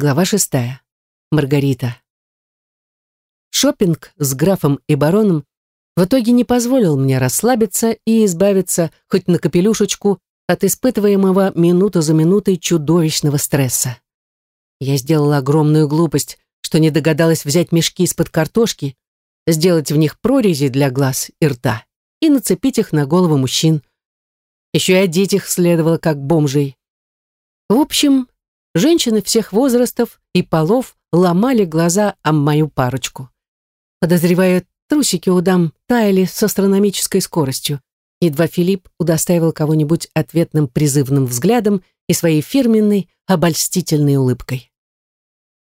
Глава шестая. Маргарита. Шопинг с графом и бароном в итоге не позволил мне расслабиться и избавиться хоть на капелюшечку от испытываемого минуту за минутой чудовищного стресса. Я сделала огромную глупость, что не догадалась взять мешки из-под картошки, сделать в них прорези для глаз и рта и нацепить их на головы мужчин. Еще и одеть их следовало как бомжей. В общем, женщины всех возрастов и полов ломали глаза о мою парочку. Подозреваю, трусики у дам таяли с астрономической скоростью. Едва Филипп удостаивал кого-нибудь ответным призывным взглядом и своей фирменной обольстительной улыбкой.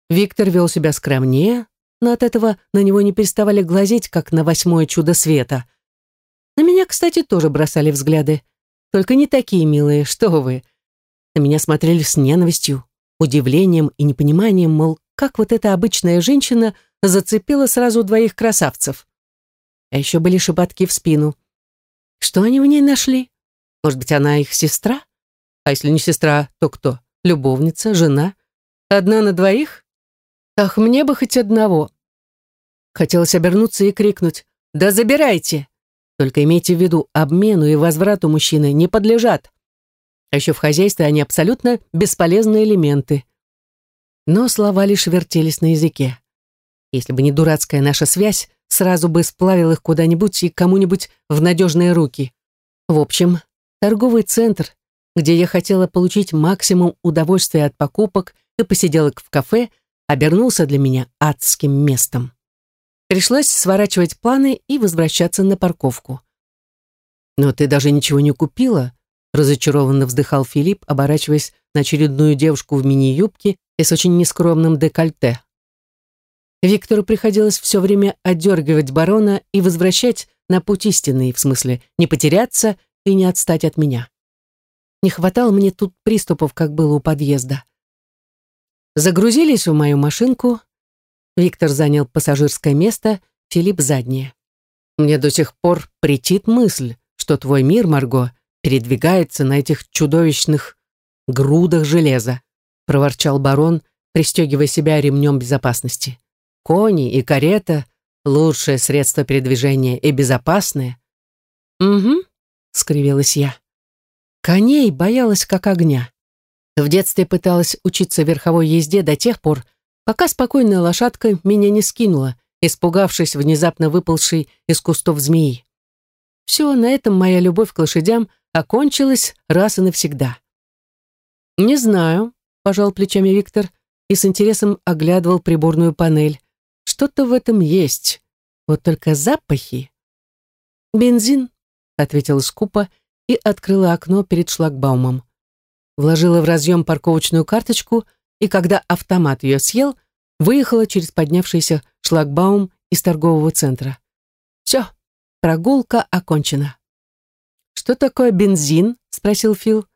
Виктор вел себя скромнее, но от этого на него не переставали глазеть, как на восьмое чудо света. На меня, кстати, тоже бросали взгляды. Только не такие милые, что вы. На меня смотрели с ненавистью, удивлением и непониманием, мол, как вот эта обычная женщина зацепила сразу двоих красавцев. А еще были шепотки в спину. Что они в ней нашли? Может быть, она их сестра? А если не сестра, то кто? Любовница, жена? Одна на двоих? Ах, мне бы хоть одного. Хотелось обернуться и крикнуть «Да забирайте!» Только имейте в виду, обмену и возврату мужчины не подлежат. А еще в хозяйстве они абсолютно бесполезные элементы. Но слова лишь вертелись на языке. Если бы не дурацкая наша связь, сразу бы сплавил их куда-нибудь и кому-нибудь в надежные руки. В общем, торговый центр, где я хотела получить максимум удовольствия от покупок и посиделок в кафе, обернулся для меня адским местом. Пришлось сворачивать планы и возвращаться на парковку. «Но ты даже ничего не купила?» Разочарованно вздыхал Филипп, оборачиваясь на очередную девушку в мини-юбке и с очень нескромным декольте. Виктору приходилось все время отдергивать барона и возвращать на путь истинный, в смысле не потеряться и не отстать от меня. Не хватало мне тут приступов, как было у подъезда. Загрузились в мою машинку, Виктор занял пассажирское место, Филипп заднее. Мне до сих пор претит мысль, что твой мир, Марго, передвигается на этих чудовищных грудах железа, проворчал барон, пристегивая себя ремнем безопасности. Кони и карета — лучшее средство передвижения и безопасное. «Угу», — скривилась я. Коней боялась как огня. В детстве пыталась учиться верховой езде до тех пор, пока спокойная лошадка меня не скинула, испугавшись внезапно выползшей из кустов змеи. Все, на этом моя любовь к лошадям окончилась раз и навсегда. «Не знаю», — пожал плечами Виктор и с интересом оглядывал приборную панель. «Что-то в этом есть. Вот только запахи». «Бензин», — ответила скупо и открыла окно перед шлагбаумом. Вложила в разъем парковочную карточку — и когда автомат ее съел, выехала через поднявшийся шлагбаум из торгового центра. Все, прогулка окончена. «Что такое бензин?» — спросил Фил.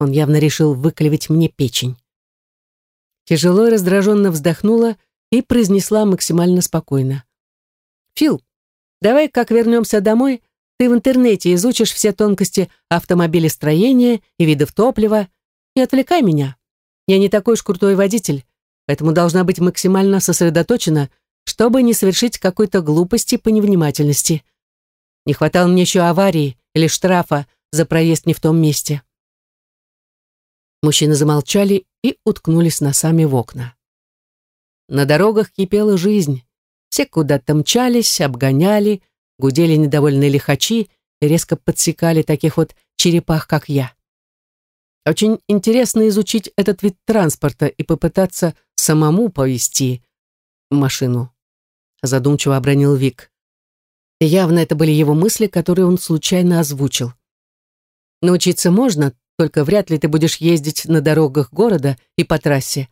Он явно решил выклевать мне печень. Тяжело и раздраженно вздохнула и произнесла максимально спокойно. «Фил, давай, как вернемся домой, ты в интернете изучишь все тонкости автомобилестроения и видов топлива. Не отвлекай меня. Я не такой уж крутой водитель, поэтому должна быть максимально сосредоточена, чтобы не совершить какой-то глупости по невнимательности. Не хватало мне еще аварии или штрафа за проезд не в том месте. Мужчины замолчали и уткнулись носами в окна. На дорогах кипела жизнь. Все куда-то мчались, обгоняли, гудели недовольные лихачи и резко подсекали таких вот черепах, как я. Очень интересно изучить этот вид транспорта и попытаться самому повести машину. Задумчиво обронил Вик. Явно это были его мысли, которые он случайно озвучил. Научиться можно, только вряд ли ты будешь ездить на дорогах города и по трассе.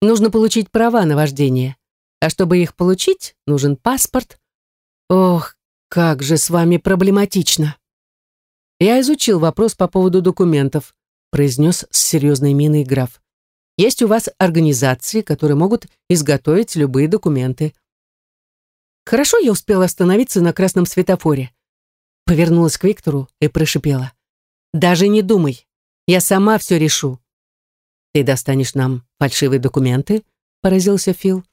Нужно получить права на вождение. А чтобы их получить, нужен паспорт. Ох, как же с вами проблематично. Я изучил вопрос по поводу документов произнес с серьезной миной граф. Есть у вас организации, которые могут изготовить любые документы. Хорошо я успела остановиться на красном светофоре. Повернулась к Виктору и прошипела. Даже не думай. Я сама все решу. ты достанешь нам фальшивые документы?» — поразился Фил.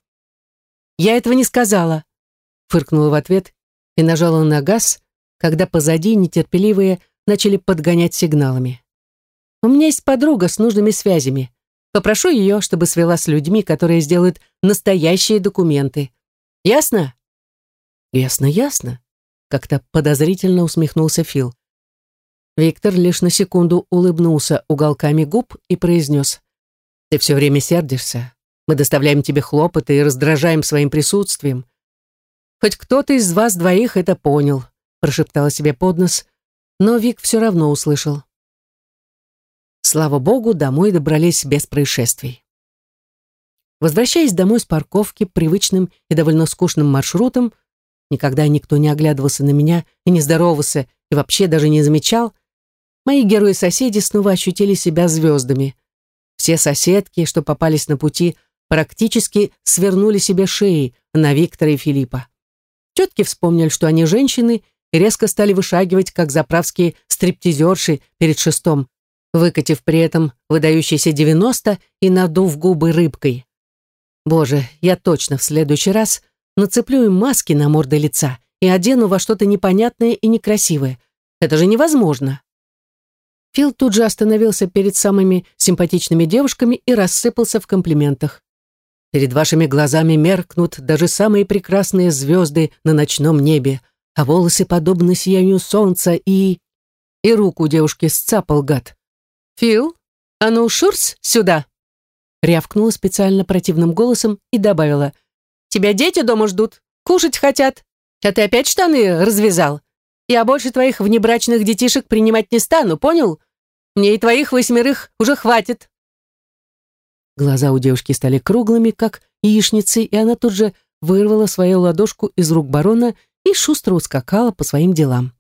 «Я этого не сказала», — фыркнула в ответ и нажала на газ, когда позади нетерпеливые начали подгонять сигналами. «У меня есть подруга с нужными связями. Попрошу ее, чтобы свела с людьми, которые сделают настоящие документы. Ясно?» «Ясно, ясно», — как-то подозрительно усмехнулся Фил. Виктор лишь на секунду улыбнулся уголками губ и произнес. «Ты все время сердишься. Мы доставляем тебе хлопоты и раздражаем своим присутствием. Хоть кто-то из вас двоих это понял», прошептала себе под нос, но Вик все равно услышал. Слава богу, домой добрались без происшествий. Возвращаясь домой с парковки привычным и довольно скучным маршрутом, никогда никто не оглядывался на меня и не здоровался, и вообще даже не замечал, мои герои-соседи снова ощутили себя звездами. Все соседки, что попались на пути, практически свернули себе шеи на Виктора и Филиппа. Тетки вспомнили, что они женщины, и резко стали вышагивать, как заправские стриптизерши перед шестом, выкатив при этом выдающиеся девяносто и надув губы рыбкой. Боже, я точно в следующий раз нацеплю им маски на морды лица и одену во что-то непонятное и некрасивое. Это же невозможно. Фил тут же остановился перед самыми симпатичными девушками и рассыпался в комплиментах. Перед вашими глазами меркнут даже самые прекрасные звезды на ночном небе, а волосы подобны сиянию солнца и... И руку девушки сцапал гад. «Фил, а ну шурс сюда!» Рявкнула специально противным голосом и добавила. «Тебя дети дома ждут, кушать хотят, а ты опять штаны развязал. Я больше твоих внебрачных детишек принимать не стану, понял? Мне и твоих восьмерых уже хватит». Глаза у девушки стали круглыми, как яичницы, и она тут же вырвала свою ладошку из рук барона и шустро ускакала по своим делам.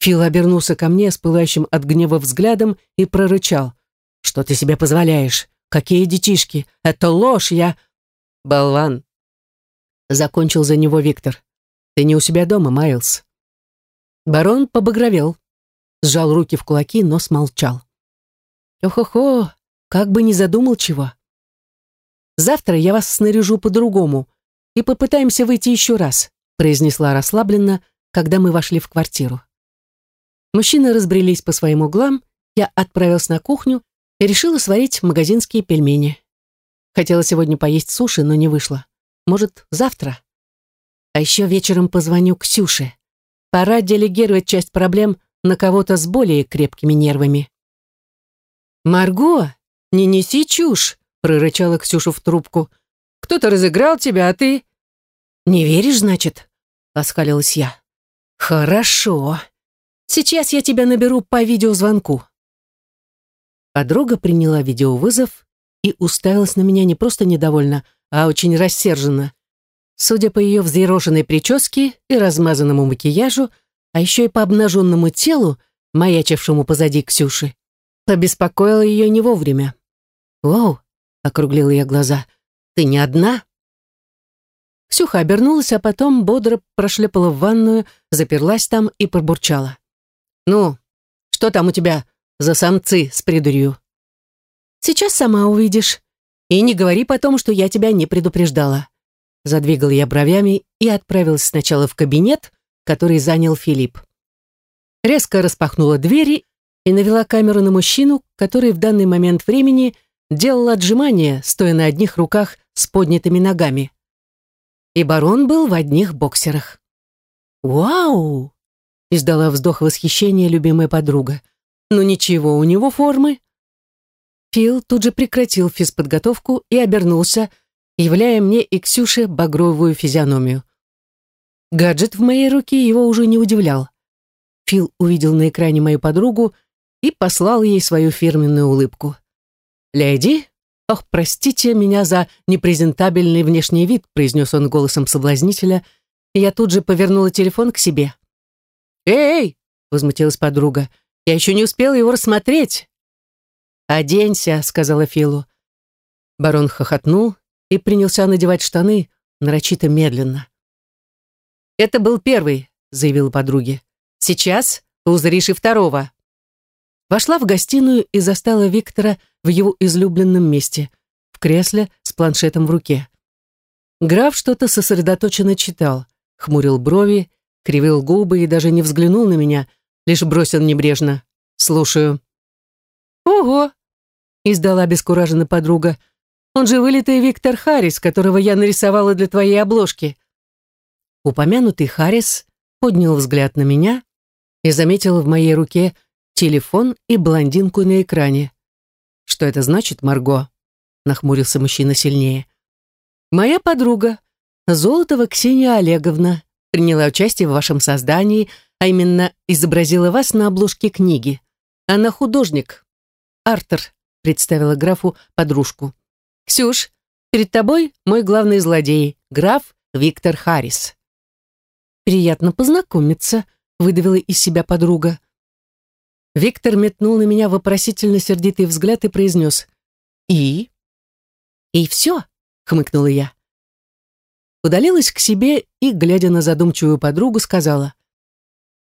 Фил обернулся ко мне с пылающим от гнева взглядом и прорычал. «Что ты себе позволяешь? Какие детишки? Это ложь, я...» «Болван!» Закончил за него Виктор. «Ты не у себя дома, Майлз». Барон побагровел, сжал руки в кулаки, но смолчал. «Ох-охо, как бы не задумал чего. Завтра я вас снаряжу по-другому и попытаемся выйти еще раз», произнесла расслабленно, когда мы вошли в квартиру. Мужчины разбрелись по своим углам, я отправился на кухню и решила сварить магазинские пельмени. Хотела сегодня поесть суши, но не вышло. Может, завтра? А еще вечером позвоню Ксюше. Пора делегировать часть проблем на кого-то с более крепкими нервами. «Марго, не неси чушь!» — прорычала Ксюша в трубку. «Кто-то разыграл тебя, а ты...» «Не веришь, значит?» — оскалилась я. «Хорошо. Сейчас я тебя наберу по видеозвонку». Подруга приняла видеовызов и уставилась на меня не просто недовольно, а очень рассерженно. Судя по ее взъерошенной прическе и размазанному макияжу, а еще и по обнаженному телу, маячившему позади Ксюши, побеспокоила ее не вовремя. «Вау!» — округлила я глаза. «Ты не одна?» Ксюха обернулась, а потом бодро прошлепала в ванную, заперлась там и пробурчала. «Ну, что там у тебя за самцы с придурью?» «Сейчас сама увидишь. И не говори потом, что я тебя не предупреждала». Задвигал я бровями и отправилась сначала в кабинет, который занял Филипп. Резко распахнула двери и навела камеру на мужчину, который в данный момент времени делал отжимания, стоя на одних руках с поднятыми ногами. И барон был в одних боксерах. «Вау!» издала вздох восхищения любимая подруга. «Ну ничего, у него формы». Фил тут же прекратил физподготовку и обернулся, являя мне и Ксюше багровую физиономию. Гаджет в моей руке его уже не удивлял. Фил увидел на экране мою подругу и послал ей свою фирменную улыбку. «Леди, ох, простите меня за непрезентабельный внешний вид», произнес он голосом соблазнителя, и я тут же повернула телефон к себе. «Эй!» — возмутилась подруга. «Я еще не успела его рассмотреть». «Оденься», — сказала Филу. Барон хохотнул и принялся надевать штаны нарочито медленно. «Это был первый», — заявила подруге. «Сейчас узришь и второго». Вошла в гостиную и застала Виктора в его излюбленном месте, в кресле с планшетом в руке. Граф что-то сосредоточенно читал, хмурил брови, кривил губы и даже не взглянул на меня, лишь бросил небрежно. «Слушаю». «Ого!» — издала обескураженно подруга. «Он же вылитый Виктор Харрис, которого я нарисовала для твоей обложки». Упомянутый Харрис поднял взгляд на меня и заметил в моей руке телефон и блондинку на экране. «Что это значит, Марго?» — нахмурился мужчина сильнее. «Моя подруга, Золотова Ксения Олеговна, приняла участие в вашем создании, а именно изобразила вас на обложке книги. Она художник. Артер представила графу подружку. «Ксюш, перед тобой мой главный злодей, граф Виктор Харрис». «Приятно познакомиться», — выдавила из себя подруга. Виктор метнул на меня вопросительно сердитый взгляд и произнес «И?» «И все?» — хмыкнула я. Удалилась к себе и, глядя на задумчивую подругу, сказала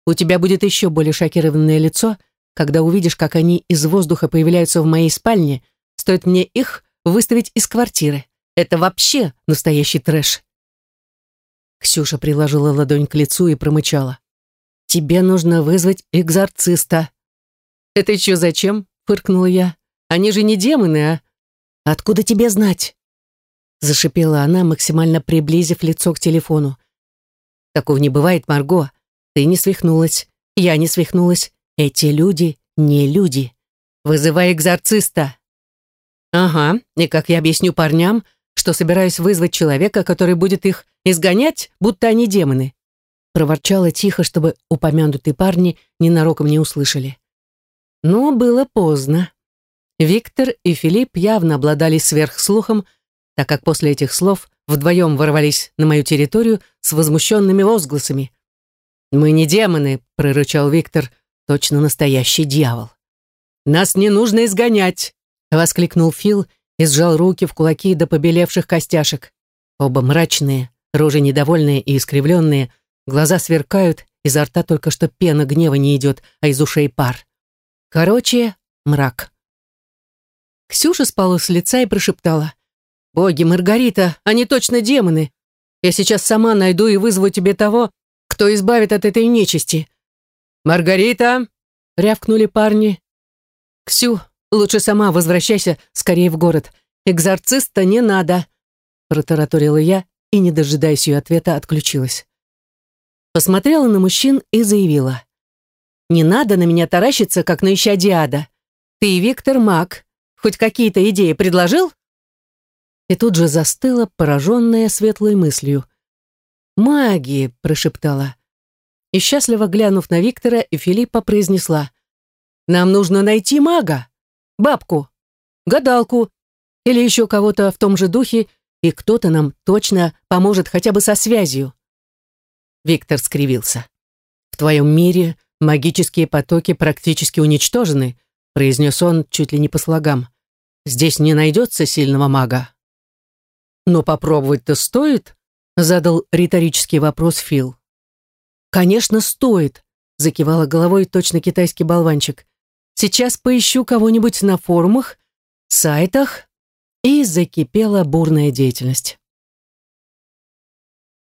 «У тебя будет еще более шокированное лицо, когда увидишь, как они из воздуха появляются в моей спальне, стоит мне их выставить из квартиры. Это вообще настоящий трэш. Ксюша приложила ладонь к лицу и промычала. «Тебе нужно вызвать экзорциста». «Это еще зачем?» — фыркнула я. «Они же не демоны, а?» «Откуда тебе знать?» Зашипела она, максимально приблизив лицо к телефону. «Такого не бывает, Марго. Ты не свихнулась. Я не свихнулась. Эти люди не люди. Вызывай экзорциста. Ага, и как я объясню парням, что собираюсь вызвать человека, который будет их изгонять, будто они демоны. Проворчала тихо, чтобы упомянутые парни ненароком не услышали. Но было поздно. Виктор и Филипп явно обладали сверхслухом, так как после этих слов вдвоем ворвались на мою территорию с возмущенными возгласами. «Мы не демоны», — прорычал Виктор, — Точно настоящий дьявол. «Нас не нужно изгонять!» — воскликнул Фил и сжал руки в кулаки до побелевших костяшек. Оба мрачные, рожи недовольные и искривленные, глаза сверкают, изо рта только что пена гнева не идет, а из ушей пар. Короче, мрак. Ксюша спала с лица и прошептала. «Боги, Маргарита, они точно демоны! Я сейчас сама найду и вызову тебе того, кто избавит от этой нечисти. «Маргарита!» — рявкнули парни. «Ксю, лучше сама возвращайся скорее в город. Экзорциста не надо!» — протараторила я и, не дожидаясь ее ответа, отключилась. Посмотрела на мужчин и заявила. «Не надо на меня таращиться, как на ища Ты, Виктор Мак, хоть какие-то идеи предложил?» И тут же застыла, пораженная светлой мыслью. «Маги!» — прошептала и, счастливо глянув на Виктора и Филиппа, произнесла «Нам нужно найти мага, бабку, гадалку или еще кого-то в том же духе, и кто-то нам точно поможет хотя бы со связью». Виктор скривился. «В твоем мире магические потоки практически уничтожены», произнес он чуть ли не по слогам. «Здесь не найдется сильного мага». «Но попробовать-то стоит?» задал риторический вопрос Фил. «Конечно, стоит», — закивала головой точно китайский болванчик. «Сейчас поищу кого-нибудь на форумах, сайтах». И закипела бурная деятельность.